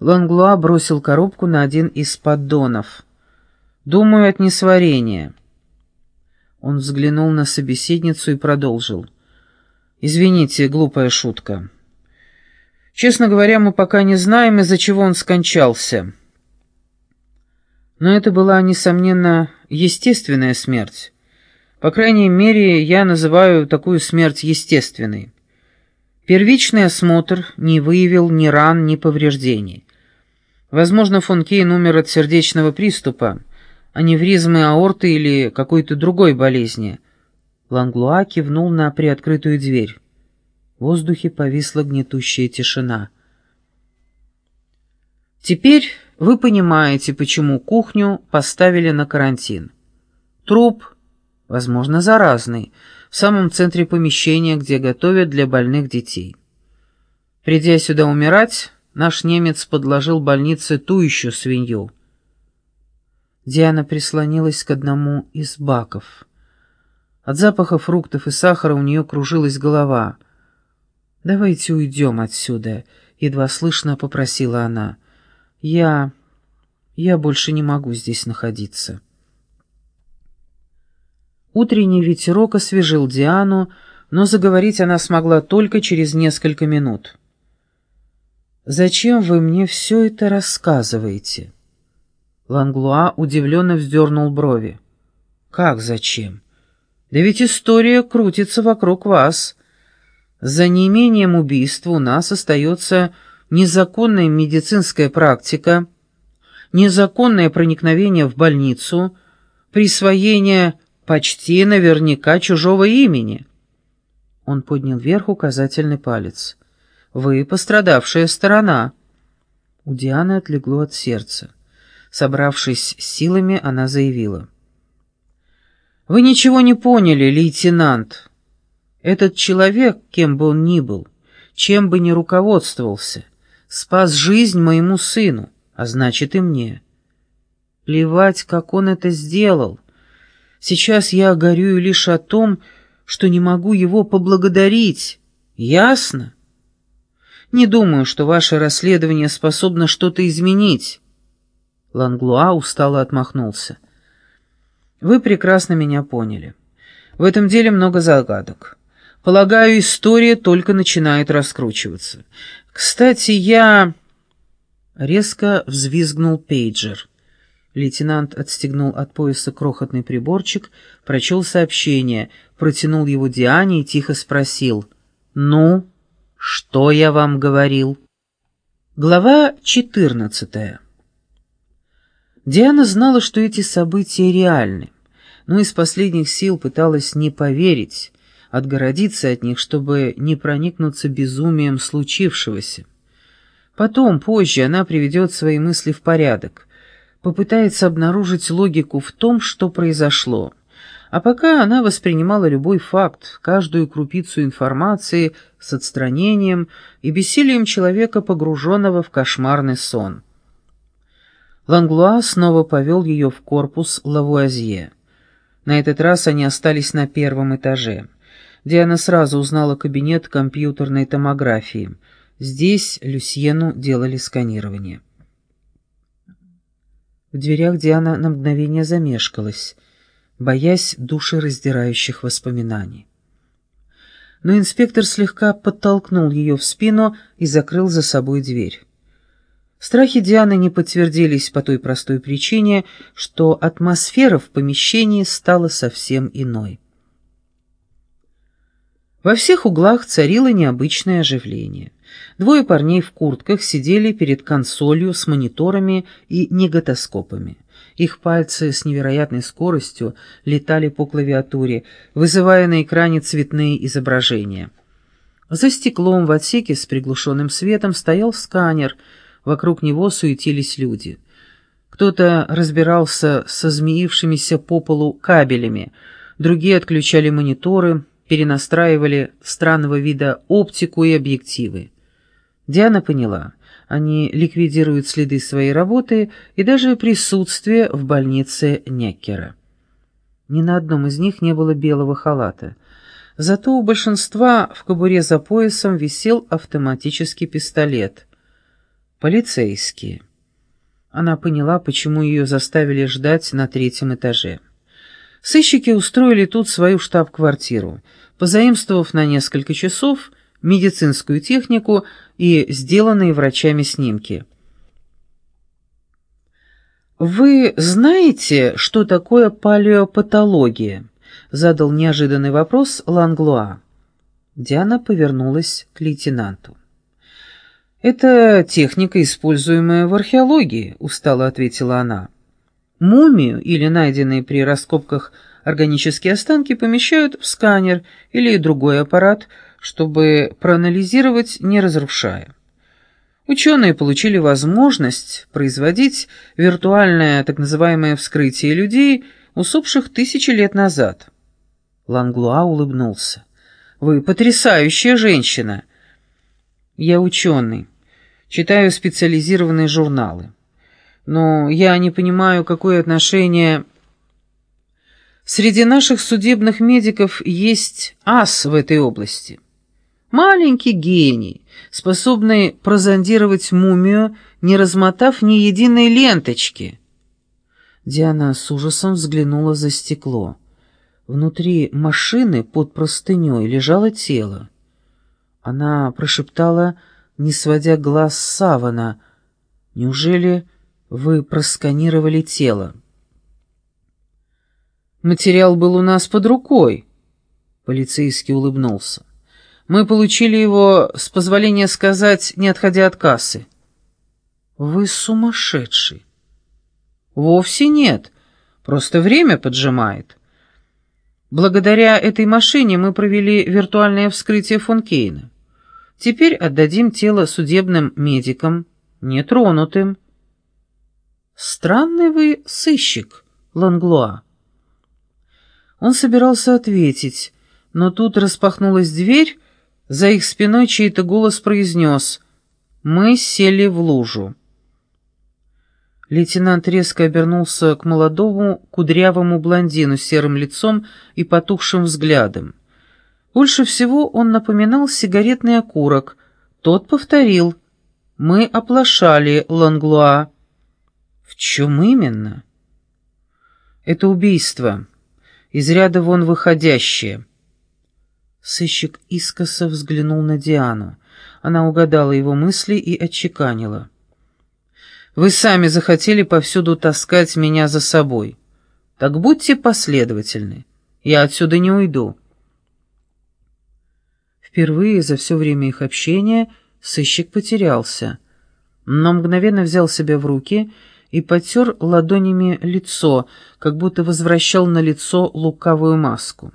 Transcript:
Ланглуа бросил коробку на один из поддонов. «Думаю, от несварения». Он взглянул на собеседницу и продолжил. «Извините, глупая шутка. Честно говоря, мы пока не знаем, из-за чего он скончался. Но это была, несомненно, естественная смерть. По крайней мере, я называю такую смерть естественной. Первичный осмотр не выявил ни ран, ни повреждений. Возможно, фон Кейн умер от сердечного приступа, аневризмы аорты или какой-то другой болезни. Ланглуа кивнул на приоткрытую дверь. В воздухе повисла гнетущая тишина. «Теперь вы понимаете, почему кухню поставили на карантин. Труп, возможно, заразный, в самом центре помещения, где готовят для больных детей. Придя сюда умирать, наш немец подложил больнице ту еще свинью. Диана прислонилась к одному из баков. От запаха фруктов и сахара у нее кружилась голова. «Давайте уйдем отсюда», — едва слышно попросила она. «Я... я больше не могу здесь находиться». Утренний ветерок освежил Диану, но заговорить она смогла только через несколько минут. «Зачем вы мне все это рассказываете?» Ланглуа удивленно вздернул брови. «Как зачем? Да ведь история крутится вокруг вас. За неимением убийства у нас остается незаконная медицинская практика, незаконное проникновение в больницу, присвоение почти наверняка чужого имени». Он поднял вверх указательный палец. «Вы пострадавшая сторона». У Дианы отлегло от сердца. Собравшись силами, она заявила. «Вы ничего не поняли, лейтенант. Этот человек, кем бы он ни был, чем бы ни руководствовался, спас жизнь моему сыну, а значит и мне. Плевать, как он это сделал». Сейчас я горюю лишь о том, что не могу его поблагодарить. Ясно? Не думаю, что ваше расследование способно что-то изменить. Ланглуа устало отмахнулся. Вы прекрасно меня поняли. В этом деле много загадок. Полагаю, история только начинает раскручиваться. Кстати, я... Резко взвизгнул пейджер. Лейтенант отстегнул от пояса крохотный приборчик, прочел сообщение, протянул его Диане и тихо спросил. «Ну, что я вам говорил?» Глава четырнадцатая. Диана знала, что эти события реальны, но из последних сил пыталась не поверить, отгородиться от них, чтобы не проникнуться безумием случившегося. Потом, позже, она приведет свои мысли в порядок, попытается обнаружить логику в том, что произошло. А пока она воспринимала любой факт, каждую крупицу информации с отстранением и бессилием человека, погруженного в кошмарный сон. Ланглуа снова повел ее в корпус Лавуазье. На этот раз они остались на первом этаже. Диана сразу узнала кабинет компьютерной томографии. Здесь Люсьену делали сканирование. В дверях Диана на мгновение замешкалась, боясь душераздирающих воспоминаний. Но инспектор слегка подтолкнул ее в спину и закрыл за собой дверь. Страхи Дианы не подтвердились по той простой причине, что атмосфера в помещении стала совсем иной. Во всех углах царило необычное оживление. Двое парней в куртках сидели перед консолью с мониторами и неготоскопами. Их пальцы с невероятной скоростью летали по клавиатуре, вызывая на экране цветные изображения. За стеклом в отсеке с приглушенным светом стоял сканер, вокруг него суетились люди. Кто-то разбирался со змеившимися по полу кабелями, другие отключали мониторы, перенастраивали странного вида оптику и объективы. Диана поняла, они ликвидируют следы своей работы и даже присутствие в больнице Неккера. Ни на одном из них не было белого халата. Зато у большинства в кобуре за поясом висел автоматический пистолет. Полицейские. Она поняла, почему ее заставили ждать на третьем этаже. Сыщики устроили тут свою штаб-квартиру, позаимствовав на несколько часов медицинскую технику и сделанные врачами снимки. «Вы знаете, что такое палеопатология?» — задал неожиданный вопрос Ланглуа. Диана повернулась к лейтенанту. «Это техника, используемая в археологии», — устало ответила она. «Мумию или найденные при раскопках органические останки помещают в сканер или другой аппарат, чтобы проанализировать, не разрушая. Ученые получили возможность производить виртуальное так называемое вскрытие людей, усопших тысячи лет назад. Ланглуа улыбнулся. «Вы потрясающая женщина!» «Я ученый, читаю специализированные журналы. Но я не понимаю, какое отношение...» Среди наших судебных медиков есть ас в этой области. Маленький гений, способный прозондировать мумию, не размотав ни единой ленточки. Диана с ужасом взглянула за стекло. Внутри машины под простыней лежало тело. Она прошептала, не сводя глаз с савана, «Неужели вы просканировали тело?» «Материал был у нас под рукой», — полицейский улыбнулся. Мы получили его, с позволения сказать, не отходя от кассы. Вы сумасшедший. Вовсе нет, просто время поджимает. Благодаря этой машине мы провели виртуальное вскрытие фон Кейна. Теперь отдадим тело судебным медикам, нетронутым. Странный вы сыщик, Ланглуа. Он собирался ответить, но тут распахнулась дверь, за их спиной чей-то голос произнес «Мы сели в лужу». Лейтенант резко обернулся к молодому, кудрявому блондину с серым лицом и потухшим взглядом. Больше всего он напоминал сигаретный окурок. Тот повторил «Мы оплошали, Ланглуа». «В чем именно?» «Это убийство, из ряда вон выходящее». Сыщик искоса взглянул на Диану. Она угадала его мысли и отчеканила. «Вы сами захотели повсюду таскать меня за собой. Так будьте последовательны. Я отсюда не уйду». Впервые за все время их общения сыщик потерялся, но мгновенно взял себя в руки и потер ладонями лицо, как будто возвращал на лицо лукавую маску.